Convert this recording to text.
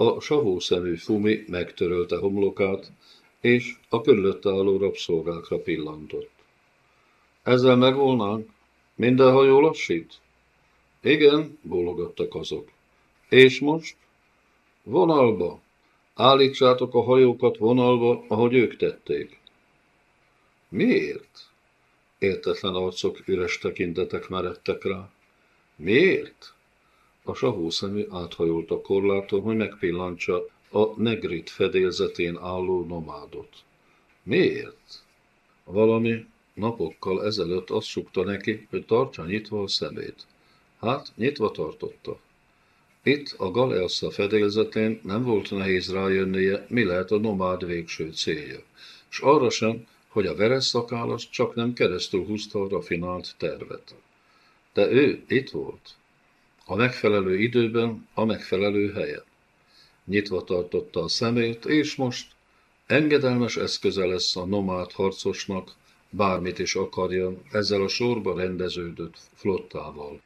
A savó szemű Fumi megtörölte homlokát, és a körülötte álló rabszolgákra pillantott. Ezzel megvolnánk? Minden hajó lassít? Igen, bólogattak azok. És most? Vonalba! Állítsátok a hajókat vonalba, ahogy ők tették. Miért? Értetlen arcok, üres tekintetek meredtek rá. Miért? A savó szemű áthajolt a korláton, hogy megpillantsa a negrit fedélzetén álló nomádot. Miért? Valami napokkal ezelőtt azt sukta neki, hogy tartsa nyitva a szemét. Hát, nyitva tartotta. Itt a Galeassa fedélzetén nem volt nehéz rájönnie, mi lehet a nomád végső célja, és arra sem, hogy a veres szakállas csak nem keresztül húzta a rafinált tervet. De ő itt volt. A megfelelő időben, a megfelelő helyen. Nyitva tartotta a szemét, és most engedelmes eszköze lesz a nomád harcosnak, bármit is akarjon ezzel a sorba rendeződött flottával.